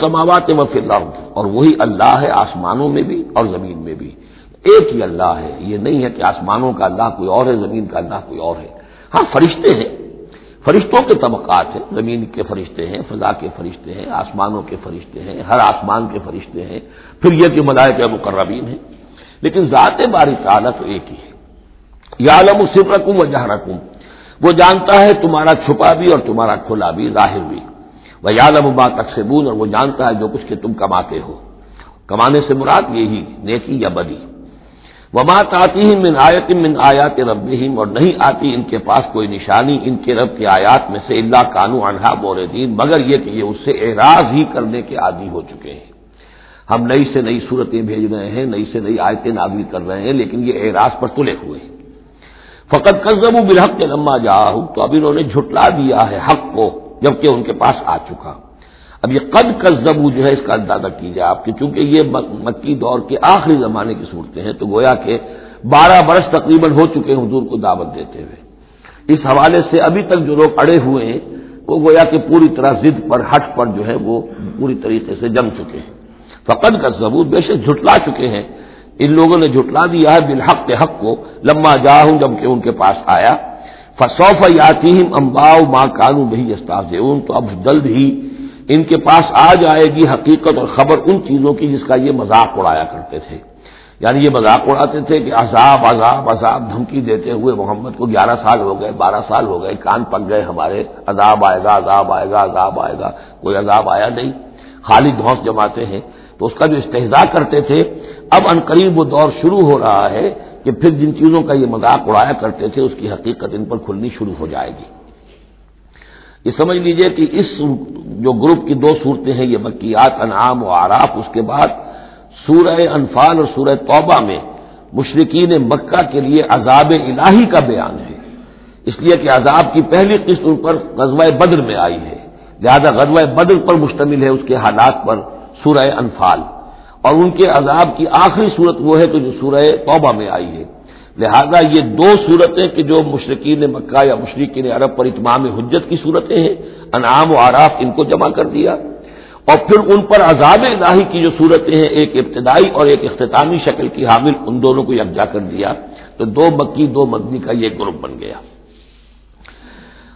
سماوات و فی الارض، اور وہی اللہ ہے آسمانوں میں بھی اور زمین میں بھی۔ ایک ہی اللہ ہے، یہ نہیں ہے کہ آسمانوں کا اللہ کوئی اور ہے، زمین کا اللہ کوئی اور ہے۔ ہاں فرشتے ہیں۔ فرشتوں کے طبقات ہیں، زمین کے فرشتے ہیں، فضا کے فرشتے ہیں، آسمانوں کے فرشتے ہیں، ہر آسمان کے فرشتے ہیں۔ پھر یہ کہ ملائکہ مقربین ہیں۔ لیکن ذات باری تعالیٰ تو ایک ہی ہے۔ یا عالم صرف رکھوں و جہاں وہ جانتا ہے تمہارا چھپا بھی اور تمہارا کھلا بھی، ظاہر بھی۔ وہ یادم با تقسبون اور وہ جانتا ہے جو کچھ کہ تم کماتے ہو۔ کمانے سے مراد یہی، نیکی یا بدی۔ وما آتی ہی من آیت من آیات رب اور نہیں آتی ان کے پاس کوئی نشانی، ان کے رب کی آیات میں سے اللہ کانو انہا موردین مگر یہ کہ یہ اس سے اعراض ہی کرنے کے عادی ہو چکے ہیں۔ ہم نئی سے نئی صورتیں بھیج رہے ہیں، نئی سے نئی آیتیں نازل کر رہے ہیں، لیکن یہ اعراض پر تلے ہوئے۔ ہیں فقط قزم بالحق کے لما جا تو اب انہوں نے جھٹلا دیا ہے حق کو۔ جبکہ ان کے پاس آ چکا۔ اب یہ قد قزبو جو ہے اس کا اندازہ کیجیے آپ کی چونکہ یہ مکی دور کے آخری زمانے کی صورتیں ہیں تو گویا کہ بارہ برس تقریباً ہو چکے ہیں حضور کو دعوت دیتے ہوئے۔ اس حوالے سے ابھی تک جو لوگ اڑے ہوئے ہیں، وہ گویا کہ پوری طرح ضد پر، ہٹ پر جو ہے وہ پوری طریقے سے جم چکے ہیں۔ فقد کا ثبوت بے شک جھٹلا چکے ہیں۔ ان لوگوں نے جھٹلا دیا ہے بالحق کے حق کو لمبا جا ہوں جبکہ ان کے پاس آیا۔ فصوف یاتی امباؤ ماں کانو بہی استاذ تو اب جلد ہی ان کے پاس آ جائے گی حقیقت اور خبر ان چیزوں کی جس کا یہ مذاق اڑایا کرتے تھے۔ یعنی یہ مذاق اڑاتے تھے کہ عذاب عذاب عذاب دھمکی دیتے ہوئے محمد کو گیارہ سال ہو گئے، بارہ سال ہو گئے، کان پک گئے ہمارے۔ عذاب آئے گا، عذاب آئے گا، عذاب آئے گا، کوئی عذاب آیا نہیں۔ خالی دھوس جماتے ہیں۔ تو اس کا جو استحضا کرتے تھے، اب ان قریب وہ دور شروع ہو رہا ہے۔ کہ پھر جن چیزوں کا یہ مذاق اڑایا کرتے تھے، اس کی حقیقت ان پر کھلنی شروع ہو جائے گی۔ یہ سمجھ لیجیے کہ اس جو گروپ کی دو صورتیں ہیں، یہ مکیات، انعام و آراف اس کے بعد سورہ انفال اور سورہ توبہ میں مشرقین مکہ کے لیے عذاب الہی کا بیان ہے۔ اس لیے کہ عذاب کی پہلی قسط ان پر غزوہ بدر میں آئی ہے۔ لہذا غزوہ بدر پر مشتمل ہے اس کے حالات پر سورہ انفال۔ اور ان کے عذاب کی آخری صورت وہ ہے تو جو سورہ توبہ میں آئی ہے۔ لہذا یہ دو صورتیں کہ جو مشرقین مکہ یا مشرقین عرب پر اتمام حجت کی صورتیں ہیں، انعام و آراف ان کو جمع کر دیا۔ اور پھر ان پر عذاب الہی کی جو صورتیں ہیں، ایک ابتدائی اور ایک اختتامی شکل کی حامل، ان دونوں کو یکجا کر دیا۔ تو دو مکی، دو مدنی کا یہ گروپ بن گیا۔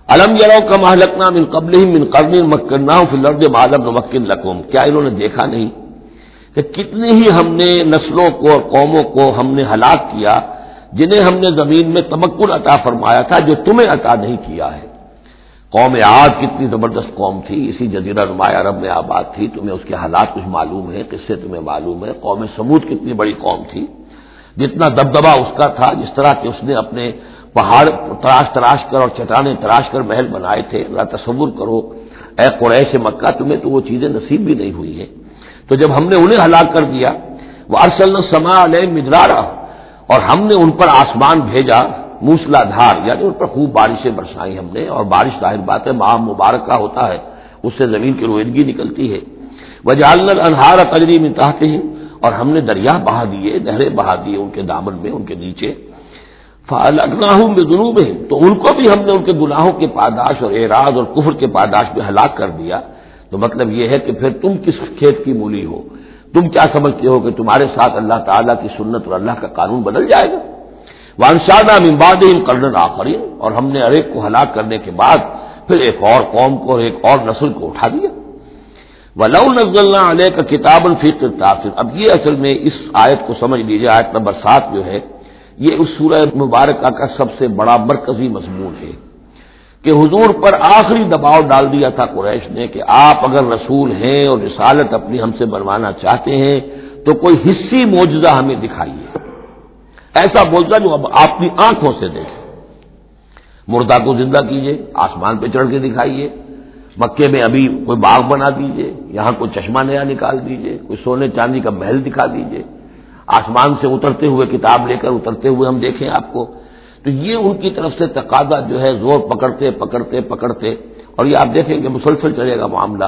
علم یارو کا محلکنا من قبل ہی من قبل مکنا فلرد معلوم مکن لقوم کیا انہوں نے دیکھا نہیں؟ کہ کتنی ہی ہم نے نسلوں کو اور قوموں کو ہم نے ہلاک کیا جنہیں ہم نے زمین میں تمکن عطا فرمایا تھا، جو تمہیں عطا نہیں کیا ہے۔ قوم آج کتنی زبردست قوم تھی، اسی جزیرہ نمایاں عرب میں آباد تھی۔ تمہیں اس کے حالات کچھ معلوم ہیں کس سے تمہیں معلوم ہے قوم سمود کتنی بڑی قوم تھی۔ جتنا دبدبا اس کا تھا، جس طرح کہ اس نے اپنے پہاڑ تراش تراش کر اور چٹانیں تراش کر محل بنائے تھے۔ ذرا تصور کرو، اے قریش مکہ، تمہیں تو وہ چیزیں نصیب بھی نہیں ہوئی ہیں۔ تو جب ہم نے انہیں ہلاک کر دیا وہ ارسل سما علیہ مدرارا اور ہم نے ان پر آسمان بھیجا موسلا دھار یعنی ان پر خوب بارشیں برسائی ہم نے، اور بارش ظاہر بات ہے، ماہ مبارک کا ہوتا ہے، اس سے زمین کی رویدگی نکلتی ہے۔ وہ انہار تجری میں چاہتے ہیں اور ہم نے دریا بہا دیے، نہریں بہا دیے ان کے دامن میں، ان کے نیچے۔ فالنا ہوں بے جنوب تو ان کو بھی ہم نے ان کے گناہوں کے پاداش اور اعراض اور کفر کے پاداش میں ہلاک کر دیا۔ تو مطلب یہ ہے کہ پھر تم کس کھیت کی مولی ہو؟ تم کیا سمجھتے ہو کہ تمہارے ساتھ اللہ تعالیٰ کی سنت اور اللہ کا قانون بدل جائے گا؟ وانشادہ ممباد کرن آخرین، اور ہم نے ارے کو ہلاک کرنے کے بعد پھر ایک اور قوم کو اور ایک اور نسل کو اٹھا دیا۔ ولو نزل علیہ کا کتاب الفکر تاثر اب یہ اصل میں اس آیت کو سمجھ لیجیے آیت نمبر سات جو ہے، یہ اس سورہ مبارکہ کا سب سے بڑا مرکزی مضمون ہے۔ کہ حضور پر آخری دباؤ ڈال دیا تھا قریش نے کہ آپ اگر رسول ہیں اور رسالت اپنی ہم سے بنوانا چاہتے ہیں تو کوئی حصی معجزہ ہمیں دکھائیے۔ ایسا معجزہ جو اب اپنی آنکھوں سے دیکھیں مردہ کو زندہ کیجیے آسمان پہ چڑھ کے دکھائیے۔ مکے میں ابھی کوئی باغ بنا دیجیے یہاں کوئی چشمہ نیا نکال دیجیے کوئی سونے چاندی کا محل دکھا دیجیے آسمان سے اترتے ہوئے کتاب لے کر اترتے ہوئے ہم دیکھیں آپ کو۔ تو یہ ان کی طرف سے تقاضا جو ہے زور پکڑتے پکڑتے پکڑتے اور یہ آپ دیکھیں کہ مسلسل چلے گا معاملہ۔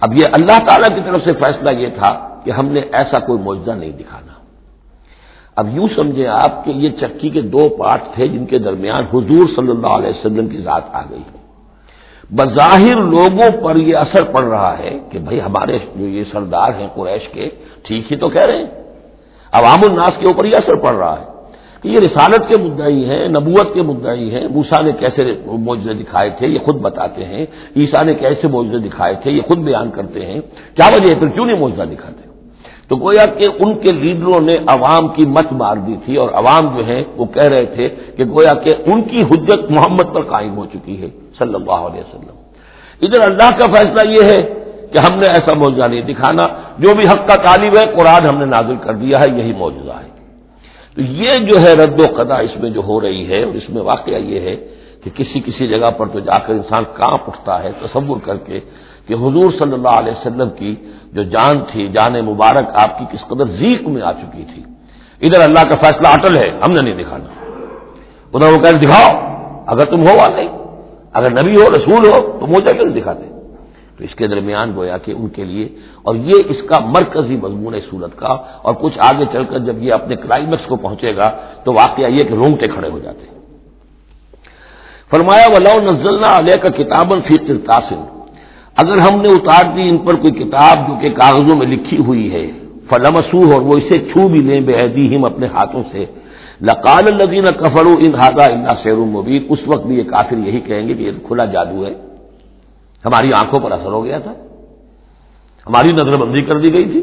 اب یہ اللہ تعالی کی طرف سے فیصلہ یہ تھا کہ ہم نے ایسا کوئی معجزہ نہیں دکھانا۔ اب یوں سمجھیں آپ کہ یہ چکی کے دو پارٹ تھے جن کے درمیان حضور صلی اللہ علیہ وسلم کی ذات آ گئی۔ بظاہر لوگوں پر یہ اثر پڑ رہا ہے کہ بھائی ہمارے جو یہ سردار ہیں قریش کے، ٹھیک ہی تو کہہ رہے ہیں۔ عوام الناس کے اوپر یہ اثر پڑ رہا ہے۔ کہ یہ رسالت کے مدعی ہیں، نبوت کے مدعی ہیں۔ موسا نے کیسے معجزے دکھائے تھے؟ یہ خود بتاتے ہیں۔ عیسا نے کیسے معجزے دکھائے تھے؟ یہ خود بیان کرتے ہیں۔ کیا وجہ ہے؟ پھر کیوں نہیں معجزہ دکھاتے؟ تو گویا کہ ان کے لیڈروں نے عوام کی مت مار دی تھی اور عوام جو ہے وہ کہہ رہے تھے کہ گویا کہ ان کی حجت محمد پر قائم ہو چکی ہے، صلی اللہ علیہ وسلم۔ ادھر اللہ کا فیصلہ یہ ہے کہ ہم نے ایسا معجزہ نہیں دکھانا۔ جو بھی حق کا طالب ہے، قرآن ہم نے نازل کر دیا ہے، یہی معجزہ ہے۔ تو یہ جو ہے رد و قدا اس میں جو ہو رہی ہے اور اس میں واقعہ یہ ہے کہ کسی کسی جگہ پر تو جا کر انسان کہاں اٹھتا ہے، تصور کر کے کہ حضور صلی اللہ علیہ وسلم کی جو جان تھی، جان مبارک آپ کی کس قدر ذیق میں آ چکی تھی۔ ادھر اللہ کا فیصلہ اٹل ہے، ہم نے نہیں دکھانا۔ ادھر وہ کہہ دکھاؤ، اگر تم ہو نہیں اگر نبی ہو، رسول ہو تو موجہ کیوں نہیں دکھاتے؟ تو اس کے درمیان گویا کہ ان کے لیے اور یہ اس کا مرکزی مضمون ہے سورت کا اور کچھ آگے چل کر جب یہ اپنے کلائمیکس کو پہنچے گا تو واقعہ یہ کہ رونگتے کھڑے ہو جاتے ہیں۔ فرمایا، ولو نزلنا علیہ کا کتاب فی ترتاسن اگر ہم نے اتار دی ان پر کوئی کتاب جو کہ کاغذوں میں لکھی ہوئی ہے فلمسو اور وہ اسے چھو بھی لیں بے ہم اپنے ہاتھوں سے۔ لقال الدین کفرو ان ہادا اللہ سیر مبین اس وقت بھی یہ کافر یہی کہیں گے کہ یہ کھلا جادو ہے۔ ہماری آنکھوں پر اثر ہو گیا تھا۔ ہماری نظر بندی کر دی گئی تھی۔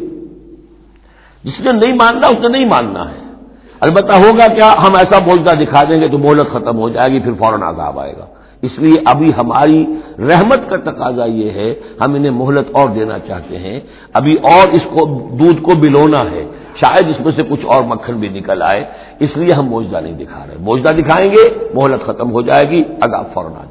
جس نے نہیں ماننا، اس نے نہیں ماننا ہے۔ البتہ ہوگا کیا، ہم ایسا بولتا دکھا دیں گے تو مہلت ختم ہو جائے گی، پھر فوراً عذاب آئے گا۔ اس لیے ابھی ہماری رحمت کا تقاضا یہ ہے، ہم انہیں مہلت اور دینا چاہتے ہیں۔ ابھی اور اس کو، دودھ کو بلونا ہے۔ شاید اس میں سے کچھ اور مکھن بھی نکل آئے۔ اس لیے ہم موجدہ نہیں دکھا رہے۔ موجدہ دکھائیں گے، مہلت ختم ہو جائے گی۔ اگا فوراً آ جائے گا۔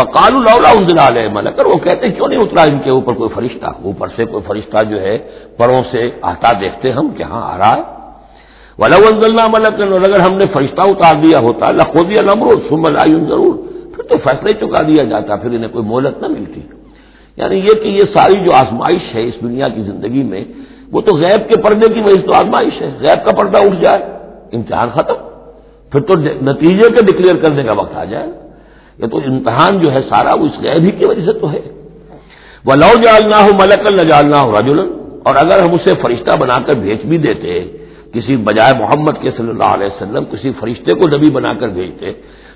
وہ کالو لولا علیہ ملکر وہ کہتے کیوں نہیں اترا ان کے اوپر کوئی فرشتہ؟ اوپر سے کوئی فرشتہ جو ہے، پروں سے آتا دیکھتے ہم کہ ہاں آ رہا ہے۔ ولا انزلنا ملک اگر ہم نے فرشتہ اتار دیا ہوتا لکھو دیا نمرو سمل ضرور پھر تو فیصلے چکا دیا جاتا، پھر انہیں کوئی مہلت نہ ملتی۔ یعنی یہ کہ یہ ساری جو آزمائش ہے اس دنیا کی زندگی میں، وہ تو غیب کے پردے کی وجہ تو آزمائش ہے۔ غیب کا پردہ اٹھ جائے، امتحان ختم۔ پھر تو نتیجے کے ڈکلیئر کرنے کا وقت آ جائے۔ یہ تو امتحان جو ہے سارا وہ اس غیب ہی کی وجہ سے تو ہے۔ وہ لو جالنا ہو ملک نہ جالنا ہو رجولن اور اگر ہم اسے فرشتہ بنا کر بھیج بھی دیتے، کسی بجائے محمد کے صلی اللہ علیہ وسلم، کسی فرشتے کو نبی بنا کر بھیجتے،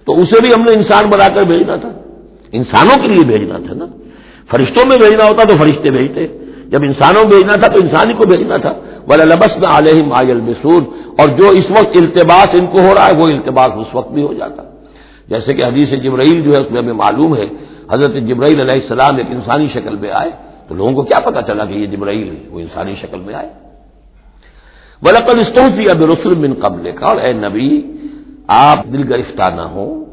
تو اسے بھی ہم نے انسان بنا کر بھیجنا تھا۔ انسانوں کے لیے بھیجنا تھا نا۔ فرشتوں میں بھیجنا ہوتا تو فرشتے بھیجتے۔ جب انسانوں بھیجنا تھا تو انسان ہی کو بھیجنا تھا۔ بلا لبس نہ علیہ مایل اور جو اس وقت التباس ان کو ہو رہا ہے، وہ التباس اس وقت بھی ہو جاتا۔ جیسے کہ حدیث جبرائیل جو ہے اس میں ہمیں معلوم ہے، حضرت جبرائیل علیہ السلام ایک انسانی شکل میں آئے تو لوگوں کو کیا پتا چلا کہ یہ جبرائیل ہے وہ انسانی شکل میں آئے؟ بلکل استوفی اب رسول من قبل کا اور اے نبی، آپ دل گرفتار نہ ہو۔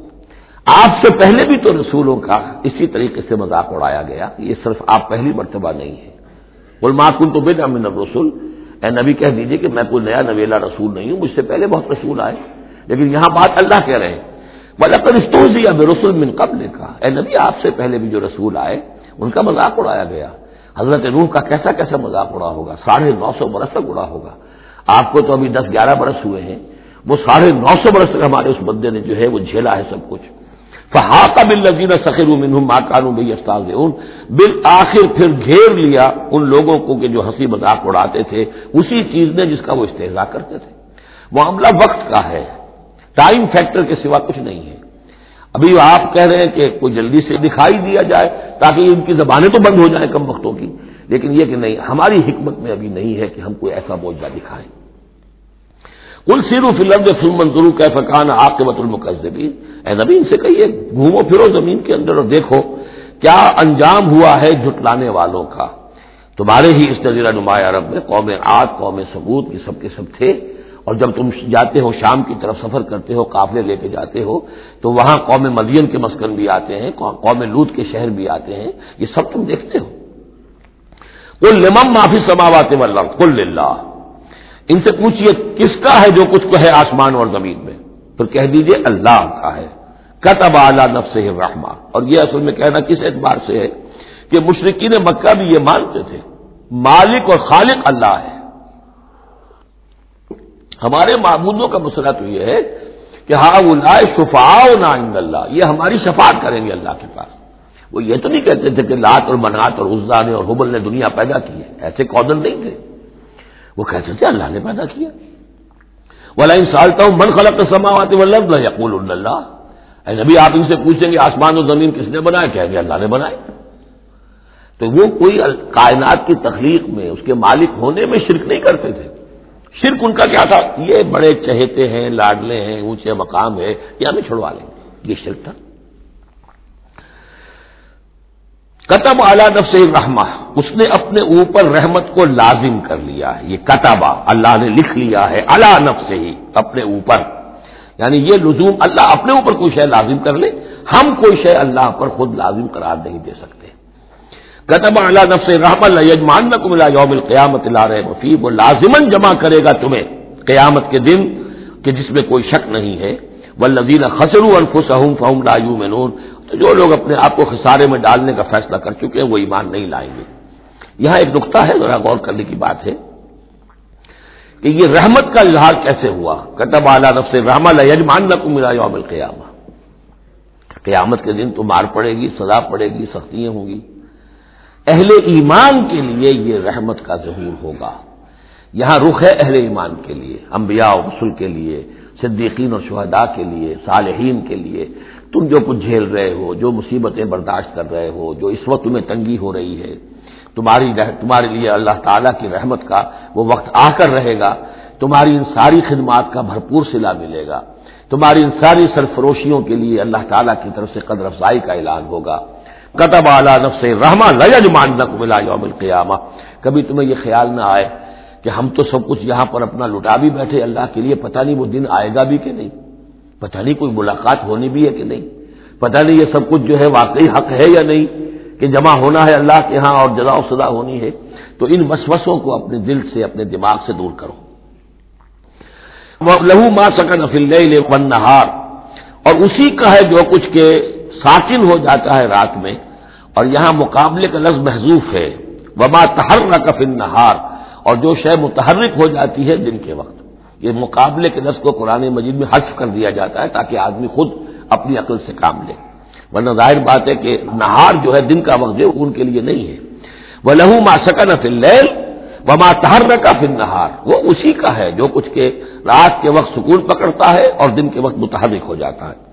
آپ سے پہلے بھی تو رسولوں کا اسی طریقے سے مذاق اڑایا گیا۔ یہ صرف آپ پہلی مرتبہ نہیں ہے۔ بول کن تو بے نام رسول اے نبی، کہہ دیجیے کہ میں کوئی نیا نویلا رسول نہیں ہوں، مجھ سے پہلے بہت رسول آئے۔ لیکن یہاں بات اللہ کہہ رہے ہیں۔ بلکل استوزی اب رسول من قبل کا اے نبی، آپ سے پہلے بھی جو رسول آئے، ان کا مذاق اڑایا گیا۔ حضرت روح کا کیسا کیسا مذاق اڑا ہوگا؟ ساڑھے نو سو برس تک اڑا ہوگا۔ آپ کو تو ابھی دس گیارہ برس ہوئے ہیں۔ وہ ساڑھے نو سو برس تک ہمارے اس بندے نے جو ہے وہ جھیلا ہے سب کچھ۔ فہاقہ بل لذیذ سخیر ماں بھائی استاذ بل آخر پھر گھیر لیا ان لوگوں کو کہ جو ہنسی مذاق اڑاتے تھے، اسی چیز نے جس کا وہ استحضا کرتے تھے۔ معاملہ وقت کا ہے۔ ٹائم فیکٹر کے سوا کچھ نہیں ہے۔ ابھی آپ کہہ رہے ہیں کہ کوئی جلدی سے دکھائی دیا جائے تاکہ ان کی زبانیں تو بند ہو جائیں کم وقتوں کی، لیکن یہ کہ نہیں، ہماری حکمت میں ابھی نہیں ہے کہ ہم کوئی ایسا موجہ دکھائیں۔ کل سیرو فلم فلم منظور کا فقان آپ کے مت اے نبی، ان سے کہیے، گھومو پھرو زمین کے اندر اور دیکھو کیا انجام ہوا ہے جٹلانے والوں کا۔ تمہارے ہی اس نظیر نمایاں عرب میں قوم آج قوم ثبوت یہ سب کے سب تھے۔ اور جب تم جاتے ہو شام کی طرف سفر کرتے ہو، قافلے لے کے جاتے ہو، تو وہاں قوم مدین کے مسکن بھی آتے ہیں، قوم لوت کے شہر بھی آتے ہیں۔ یہ سب تم دیکھتے ہو۔ لمم معافی سماوات کل اللہ ان سے پوچھئے کس کا ہے جو کچھ کو ہے آسمان اور زمین میں؟ پھر کہہ دیجیے اللہ کا ہے۔ کتب اعلیٰ نفس رحمہ اور یہ اصل میں کہنا کس اعتبار سے ہے کہ مشرقین مکہ بھی یہ مانتے تھے۔ مالک اور خالق اللہ ہے۔ ہمارے معبودوں کا مسئلہ تو یہ ہے کہ کہ ہاں وہ لائے شفاؤ اللہ، یہ ہماری شفاعت کریں گے اللہ کے پاس۔ وہ یہ تو نہیں کہتے تھے کہ لات اور منات اور عزا نے اور حبل نے دنیا پیدا کی ہے، ایسے قدر نہیں تھے۔ وہ کہتے تھے اللہ نے پیدا کیا۔ وہ ان سالتا ہوں من خلق سماوات ولب یقول اللہ نبی، آپ ان سے پوچھیں گے آسمان و زمین کس نے بنایا کہیں گے اللہ نے بنائے۔ تو وہ کوئی کائنات کی تخلیق میں، اس کے مالک ہونے میں شرک نہیں کرتے تھے۔ شرک ان کا کیا تھا؟ یہ بڑے چہتے ہیں، لاڈلے ہیں، اونچے مقام ہے یہ ہمیں چھڑوا لیں گے۔ یہ شرک تھا۔ کتب اعلی نفس رحمہ اس نے اپنے اوپر رحمت کو لازم کر لیا ہے۔ یہ کتبہ اللہ نے لکھ لیا ہے اعلی نفس ہی، اپنے اوپر۔ یعنی یہ لزوم اللہ اپنے اوپر کوئی شے لازم کر لے، ہم کوئی شے اللہ پر خود لازم قرار نہیں دے سکتے۔ کتب اللہ نفس رحم اللہ یجمان ملا یوم القیامت لا رہے وفی وہ لازمن جمع کرے گا تمہیں قیامت کے دن کہ جس میں کوئی شک نہیں ہے. وہ لذین خسر الفس فہم لا یومنون تو جو لوگ اپنے آپ کو خسارے میں ڈالنے کا فیصلہ کر چکے ہیں، وہ ایمان نہیں لائیں گے. یہاں ایک نقطہ ہے، ذرا غور کرنے کی بات ہے کہ یہ رحمت کا اظہار کیسے ہوا؟ کتب اعلیٰ نفس رحم یجمان نہ کو ملا یوم القیامہ قیامت کے دن تو مار پڑے گی، سزا پڑے گی، سختیاں ہوں گی. اہل ایمان کے لیے یہ رحمت کا ظہور ہوگا۔ یہاں رخ ہے اہل ایمان کے لیے، انبیاء و رسول کے لیے، صدیقین اور شہداء کے لیے، صالحین کے لیے۔ تم جو کچھ جھیل رہے ہو، جو مصیبتیں برداشت کر رہے ہو، جو اس وقت تمہیں تنگی ہو رہی ہے، تمہاری تمہارے لیے اللہ تعالیٰ کی رحمت کا وہ وقت آ کر رہے گا۔ تمہاری ان ساری خدمات کا بھرپور سلا ملے گا۔ تمہاری ان ساری سرفروشیوں کے لیے اللہ تعالیٰ کی طرف سے قدر افزائی کا اعلان ہوگا۔ قطب اعلیٰ نفس رحمہ لج مان ملا یوم القیامہ۔ کبھی تمہیں یہ خیال نہ آئے کہ ہم تو سب کچھ یہاں پر اپنا لٹا بھی بیٹھے اللہ کے لیے، پتہ نہیں وہ دن آئے گا بھی کہ نہیں، پتہ نہیں کوئی ملاقات ہونی بھی ہے کہ نہیں، پتہ نہیں یہ سب کچھ جو ہے واقعی حق ہے یا نہیں کہ جمع ہونا ہے اللہ کے ہاں اور جزا و سزا ہونی ہے۔ تو ان وسوسوں کو اپنے دل سے، اپنے دماغ سے دور کرو۔ لہو ماں سکن افل ون نہار اور اسی کا ہے جو کچھ کے ساکن ہو جاتا ہے رات میں اور یہاں مقابلے کا لفظ محضوف ہے۔ وما تہر نہ کفن نہار اور جو شے متحرک ہو جاتی ہے دن کے وقت۔ یہ مقابلے کے لفظ کو قرآن مجید میں حذف کر دیا جاتا ہے تاکہ آدمی خود اپنی عقل سے کام لے۔ ورنہ ظاہر بات ہے کہ نہار جو ہے دن کا وقت جو ان کے لیے نہیں ہے۔ وہ لہو ما سکن فل و ماں تہر کا فن نہار وہ اسی کا ہے جو کچھ کے رات کے وقت سکون پکڑتا ہے اور دن کے وقت متحرک ہو جاتا ہے۔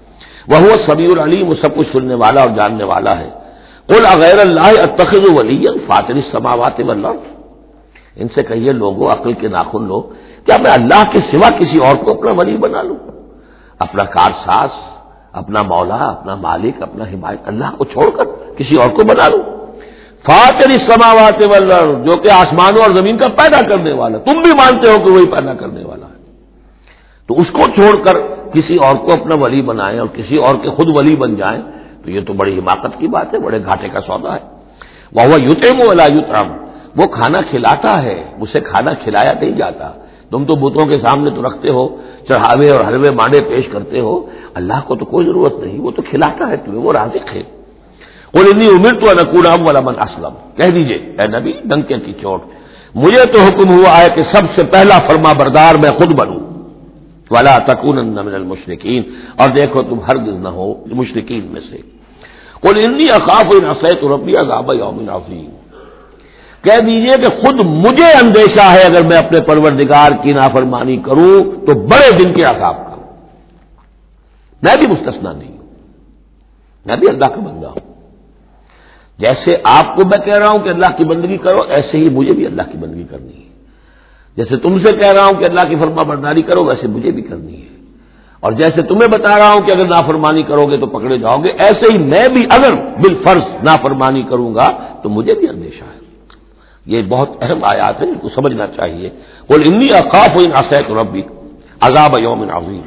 وہ سمیع العلیم، وہ سب کچھ سننے والا اور جاننے والا ہے۔ قل اغیر اللہ اتخذ ولی فاطر سماوات والارض۔ ان سے کہیے لوگوں عقل کے ناخن لو، کیا میں اللہ کے سوا کسی اور کو اپنا ولی بنا لوں؟ اپنا کار ساز، اپنا مولا، اپنا مالک، اپنا حمایت، اللہ کو چھوڑ کر کسی اور کو بنا لوں؟ فاتر سماوات والارض، جو کہ آسمانوں اور زمین کا پیدا کرنے والا، تم بھی مانتے ہو کہ وہی پیدا کرنے والا ہے۔ تو اس کو چھوڑ کر کسی اور کو اپنا ولی بنائیں اور کسی اور کے خود ولی بن جائیں، تو یہ تو بڑی حماقت کی بات ہے، بڑے گھاٹے کا سودا ہے۔ وہ یوتم والا یوترم وہ کھانا کھلاتا ہے، اسے کھانا کھلایا نہیں جاتا۔ تم تو بتوں کے سامنے تو رکھتے ہو، چڑھاوے اور حلوے مانڈے پیش کرتے ہو۔ اللہ کو تو کوئی ضرورت نہیں، وہ تو کھلاتا ہے، تمہیں وہ رازق ہے۔ وہ اتنی عمر تو نقورام والا من اسلم کہہ دیجیے اے نبی ڈنکے کی چوٹ۔ مجھے تو حکم ہوا ہے کہ سب سے پہلا فرما بردار میں خود بنوں۔ والا تکون من المشرقین اور دیکھو تم ہر نہ ہو مشرقین میں سے۔ کل انی اقاف تو ربی عذاب یوم عظیم کہہ دیجیے کہ خود مجھے اندیشہ ہے اگر میں اپنے پروردگار کی نافرمانی کروں تو بڑے دن کے عذاب کا۔ میں بھی مستثنا نہیں ہوں۔ میں بھی اللہ کا بندہ ہوں۔ جیسے آپ کو میں کہہ رہا ہوں کہ اللہ کی بندگی کرو، ایسے ہی مجھے بھی اللہ کی بندگی کرنی ہے۔ جیسے تم سے کہہ رہا ہوں کہ اللہ کی فرما برداری کرو، ویسے مجھے بھی کرنی ہے۔ اور جیسے تمہیں بتا رہا ہوں کہ اگر نافرمانی کرو گے تو پکڑے جاؤ گے، ایسے ہی میں بھی اگر بال فرض نافرمانی کروں گا تو مجھے بھی اندیشہ ہے۔ یہ بہت اہم آیات ہے جن کو سمجھنا چاہیے۔ بول انی اقاف ہو ان ربی، عذاب یوم عظیم۔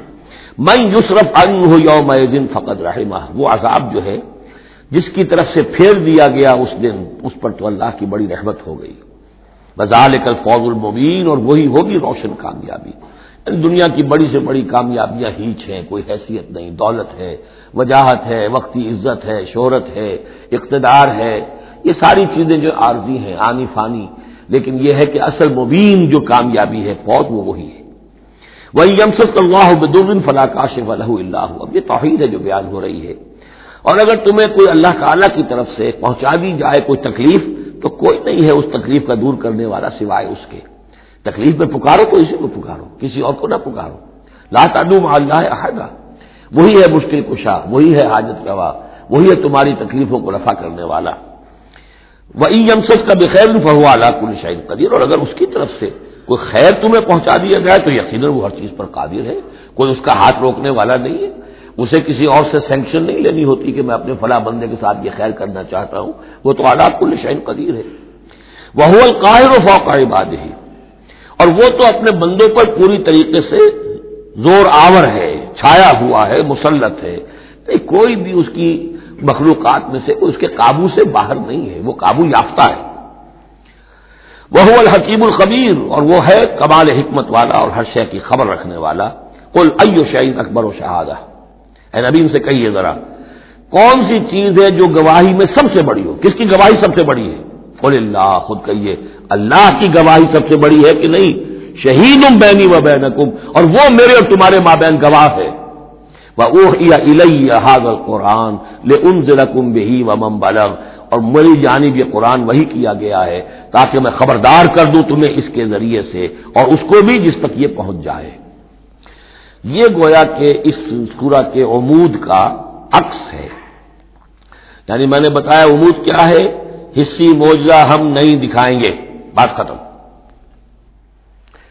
میں یوسرف ان ہو یوم دن فقط رحمہ۔ وہ عذاب جو ہے، جس کی طرف سے پھیر دیا گیا، اس دن، اس پر تو اللہ کی بڑی رحمت ہو گئی۔ بزال کل فوج المبین، اور وہی ہوگی روشن کامیابی۔ یعنی دنیا کی بڑی سے بڑی کامیابیاں ہیچ ہیں کوئی حیثیت نہیں، دولت ہے، وجاہت ہے، وقتی عزت ہے، شہرت ہے، اقتدار ہے۔ یہ ساری چیزیں جو عارضی ہیں، آنی فانی، لیکن یہ ہے کہ اصل مبین جو کامیابی ہے فوج وہ وہی ہے۔ وہی یمسد اللہ بدن فلاں کاش کاشف اللہ اب یہ توحید ہے جو بیان ہو رہی ہے۔ اور اگر تمہیں کوئی اللہ تعالی کی طرف سے پہنچا دی جائے کوئی تکلیف تو کوئی نہیں ہے اس تکلیف کا دور کرنے والا سوائے اس کے۔ تکلیف میں پکارو تو اسی کو پکارو، کسی اور کو نہ پکارو۔ لا تعلوم اللہ عہدہ وہی ہے مشکل کشا، وہی ہے حاجت روا وہی ہے تمہاری تکلیفوں کو رفع کرنے والا۔ وہ یمسس کا بخیر فہوا اللہ کل شاہد قدیر اور اگر اس کی طرف سے کوئی خیر تمہیں پہنچا دیا جائے، تو یقیناً وہ ہر چیز پر قادر ہے۔ کوئی اس کا ہاتھ روکنے والا نہیں ہے۔ اسے کسی اور سے سینکشن نہیں لینی ہوتی کہ میں اپنے فلاں بندے کے ساتھ یہ خیر کرنا چاہتا ہوں۔ وہ تو آلات کل شہن قدیر ہے۔ وہ القاہر و فوق باد ہی اور وہ تو اپنے بندوں پر پوری طریقے سے زور آور ہے، چھایا ہوا ہے، مسلط ہے۔ کوئی بھی اس کی مخلوقات میں سے اس کے قابو سے باہر نہیں ہے۔ وہ قابو یافتہ ہے۔ وہ الحکیم القبیر اور وہ ہے کمال حکمت والا اور ہر شے کی خبر رکھنے والا۔ کل ایو شعین اکبر و شہادہ۔ اے نبیم سے کہیے ذرا، کون سی چیز ہے جو گواہی میں سب سے بڑی ہو؟ کس کی گواہی سب سے بڑی ہے؟ قل اللہ، خود کہیے، اللہ کی گواہی سب سے بڑی ہے کہ نہیں؟ شہید بینی و بین اور وہ میرے اور تمہارے ماں بہن گواہ ہے۔ حاضر قرآن لے ان ضلع بہی و مم بلغ، اور میری جانب یہ قرآن وہی کیا گیا ہے تاکہ میں خبردار کر دوں تمہیں اس کے ذریعے سے اور اس کو بھی جس تک یہ پہنچ جائے۔ یہ گویا کہ اس سورہ کے عمود کا عکس ہے۔ یعنی میں نے بتایا عمود کیا ہے، حصی موجہ ہم نہیں دکھائیں گے۔ بات ختم۔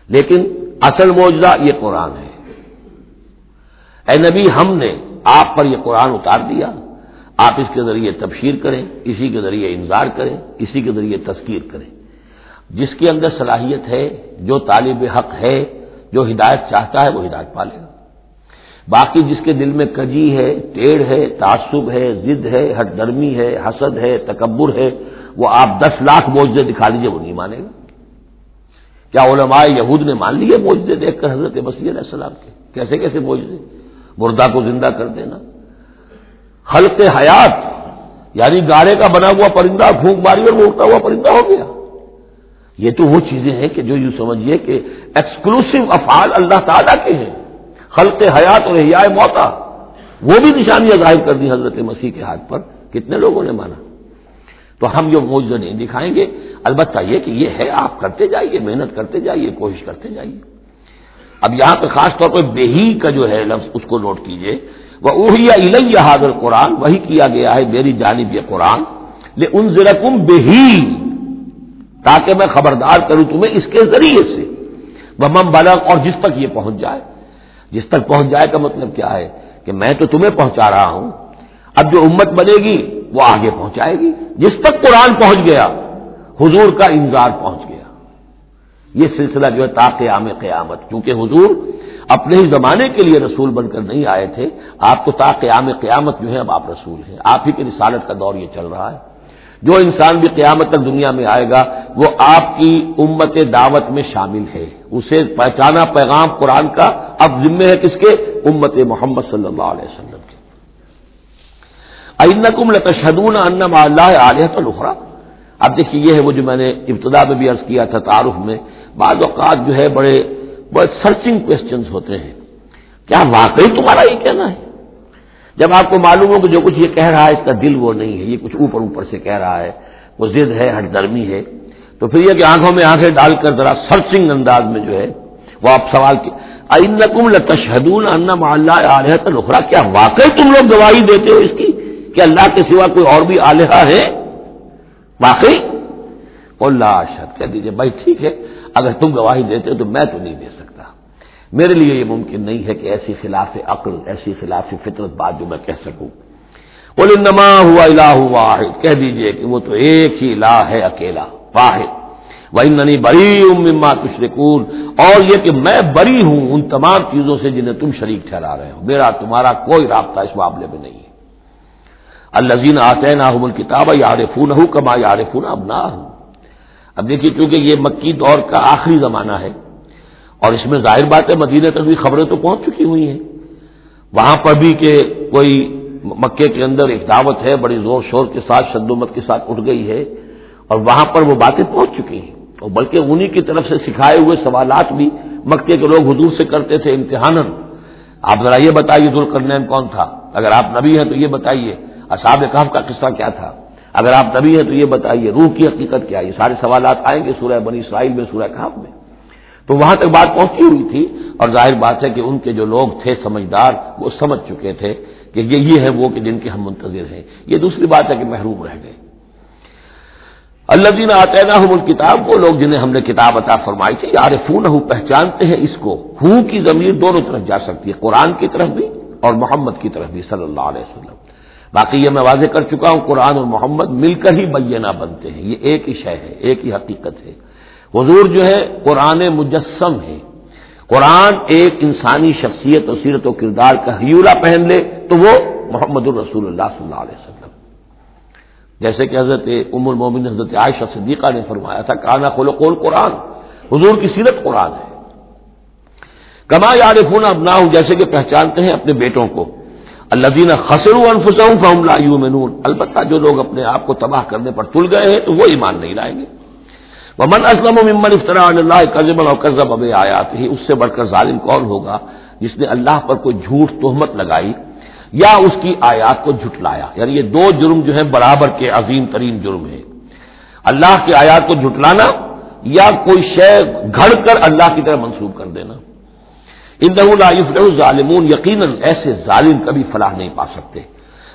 لیکن اصل موجہ یہ قرآن ہے۔ اے نبی، ہم نے آپ پر یہ قرآن اتار دیا۔ آپ اس کے ذریعے تبشیر کریں، اسی کے ذریعے انظار کریں، اسی کے ذریعے تذکیر کریں۔ جس کے اندر صلاحیت ہے، جو طالب حق ہے جو ہدایت چاہتا ہے وہ ہدایت پالے گا۔ باقی جس کے دل میں کجی ہے، ٹیڑھ ہے، تعصب ہے، ضد ہے ہٹ درمی ہے، حسد ہے، تکبر ہے، وہ آپ دس لاکھ موجے دکھا لیجیے وہ نہیں مانے گا۔ کیا علماء یہود نے مان لیے موجے دیکھ کر حضرت بصیر علیہ السلام کے؟ کیسے کیسے موجے مردہ کو زندہ کر دینا۔ خلق حیات یعنی گارے کا بنا ہوا پرندہ، پھونک ماری اور وہ اٹھتا ہوا پرندہ ہو گیا۔ یہ تو وہ چیزیں ہیں کہ جو یوں سمجھیے کہ ایکسکلوسو افعال اللہ تعالیٰ کے ہیں۔ خلق حیات اور حیا موتا۔ وہ بھی نشانیاں ظاہر کر دی حضرت مسیح کے ہاتھ پر۔ کتنے لوگوں نے مانا۔ تو ہم جو موجود نہیں دکھائیں گے۔ البتہ یہ کہ یہ ہے، آپ کرتے جائیے، محنت کرتے جائیے، کوشش کرتے جائیے۔ اب یہاں پہ خاص طور پہ بہی کا جو ہے لفظ، اس کو نوٹ کیجیے۔ وہ اوہیا الہ حاضر قرآن وہی کیا گیا ہے، میری جانب یہ قرآن۔ لے ان ضرکم بہی تاکہ میں خبردار کروں تمہیں اس کے ذریعے سے۔ وہ مم بلغ، اور جس تک یہ پہنچ جائے۔ جس تک پہنچ جائے کا مطلب کیا ہے کہ میں تو تمہیں پہنچا رہا ہوں۔ اب جو امت بنے گی، وہ آگے پہنچائے گی۔ جس تک قرآن پہنچ گیا، حضور کا انتظار پہنچ گیا۔ یہ سلسلہ جو ہے تا قیام قیامت، کیونکہ حضور اپنے ہی زمانے کے لیے رسول بن کر نہیں آئے تھے۔ آپ تو تا قیام قیامت جو ہے، اب آپ رسول ہیں۔ آپ ہی کی رسالت کا دور یہ چل رہا ہے۔ جو انسان بھی قیامت تک دنیا میں آئے گا، وہ آپ کی امت دعوت میں شامل ہے۔ اسے پہچانا پیغام قرآن کا اب ذمے ہے کس کے؟ امت محمد صلی اللہ علیہ وسلم کے۔ اینکم لتشہدون انم اللہ علیہ تو اب دیکھیے، یہ ہے وہ جو میں نے ابتدا میں بھی عرض کیا تھا تعارف میں۔ بعض اوقات جو ہے بڑے بڑے سرچنگ کوشچنس ہوتے ہیں۔ کیا واقعی تمہارا یہ کہنا ہے؟ جب آپ کو معلوم ہو کہ جو کچھ یہ کہہ رہا ہے، اس کا دل وہ نہیں ہے، یہ کچھ اوپر اوپر سے کہہ رہا ہے، وہ ضد ہے، ہٹ درمی ہے۔ تو پھر یہ کہ آنکھوں میں آنکھیں ڈال کر ذرا سرچنگ انداز میں جو ہے، وہ آپ سوال کی نقم ان علیہ نخرا کیا واقعی تم لوگ گواہی دیتے ہو اس کی کہ اللہ کے سوا کوئی اور بھی آلیہ ہے؟ واقعی؟ اللہ شد کہہ دیجیے بھائی ٹھیک ہے، اگر تم گواہی دیتے ہو تو میں تو نہیں دے سکتا۔ میرے لیے یہ ممکن نہیں ہے کہ ایسی خلاف عقل، ایسی خلاف فطرت بات جو میں کہہ سکوں۔ بول نما ہوا الہ واحد، کہہ دیجیے کہ وہ تو ایک ہی الہ ہے، اکیلا، واحد۔ وہی ننی بری اما تشرکون، اور یہ کہ میں بری ہوں ان تمام چیزوں سے جنہیں تم شریک ٹھہرا رہے ہو۔ میرا تمہارا کوئی رابطہ اس معاملے میں نہیں ہے۔ الزین آتے نہ کتاب یار فون ہوں کما یار فون اب نہ ہوں اب دیکھیے کیونکہ یہ مکی دور کا آخری زمانہ ہے اور اس میں ظاہر بات ہے مدینہ تک بھی خبریں تو پہنچ چکی ہوئی ہیں۔ وہاں پر بھی کہ کوئی مکے کے اندر ایک دعوت ہے، بڑی زور شور کے ساتھ شدومت کے ساتھ اٹھ گئی ہے اور وہاں پر وہ باتیں پہنچ چکی ہیں۔ اور بلکہ انہی کی طرف سے سکھائے ہوئے سوالات بھی مکے کے لوگ حضور سے کرتے تھے امتحان آپ ذرا یہ بتائیے ذوالقرنین کون تھا؟ اگر آپ نبی ہیں تو یہ بتائیے، اصحاب کہف کا قصہ کیا تھا؟ اگر آپ نبی ہیں تو یہ بتائیے، روح کی حقیقت کیا یہ سارے سوالات آئیں گے سورہ بنی اسرائیل میں، سورہ کہف میں۔ تو وہاں تک بات پہنچی ہوئی تھی اور ظاہر بات ہے کہ ان کے جو لوگ تھے سمجھدار، وہ سمجھ چکے تھے کہ یہ یہ ہے وہ کہ جن کے ہم منتظر ہیں۔ یہ دوسری بات ہے کہ محروم رہ گئے۔ اللہ دین آتے نا ہم کتاب وہ لوگ جنہیں ہم نے کتاب عطا فرمائی تھی یار فون پہچانتے ہیں اس کو۔ ہو کی ضمیر دونوں طرف جا سکتی ہے، قرآن کی طرف بھی اور محمد کی طرف بھی، صلی اللہ علیہ وسلم۔ باقی یہ میں واضح کر چکا ہوں، قرآن اور محمد مل کر ہی بینہ بنتے ہیں۔ یہ ایک ہی شے ہے، ایک ہی حقیقت ہے۔ حضور جو ہے قرآن مجسم ہے۔ قرآن ایک انسانی شخصیت اور سیرت و کردار کا ہیولا پہن لے تو وہ محمد الرسول اللہ صلی اللہ علیہ وسلم۔ جیسے کہ حضرت ام المومن حضرت عائشہ صدیقہ نے فرمایا تھا، کانا کھولو قول قرآن حضور کی سیرت قرآن ہے۔ کما یار فون اب نہ جیسے کہ پہچانتے ہیں اپنے بیٹوں کو۔ اللہ دینا خسر انفسوں فہم لا البتہ جو لوگ اپنے آپ کو تباہ کرنے پر تل گئے ہیں تو وہ ایمان نہیں لائیں گے۔ من اسلم و ممن افطرا اللہ قزم اور قزب اب آیات ہی اس سے بڑھ کر ظالم کون ہوگا جس نے اللہ پر کوئی جھوٹ تہمت لگائی یا اس کی آیات کو جھٹلایا؟ یعنی یہ دو جرم جو ہیں برابر کے عظیم ترین جرم ہیں۔ اللہ کی آیات کو جھٹلانا یا کوئی شے گھڑ کر اللہ کی طرح منسوخ کر دینا۔ ان ظالمون یقیناً ایسے ظالم کبھی فلاح نہیں پا سکتے۔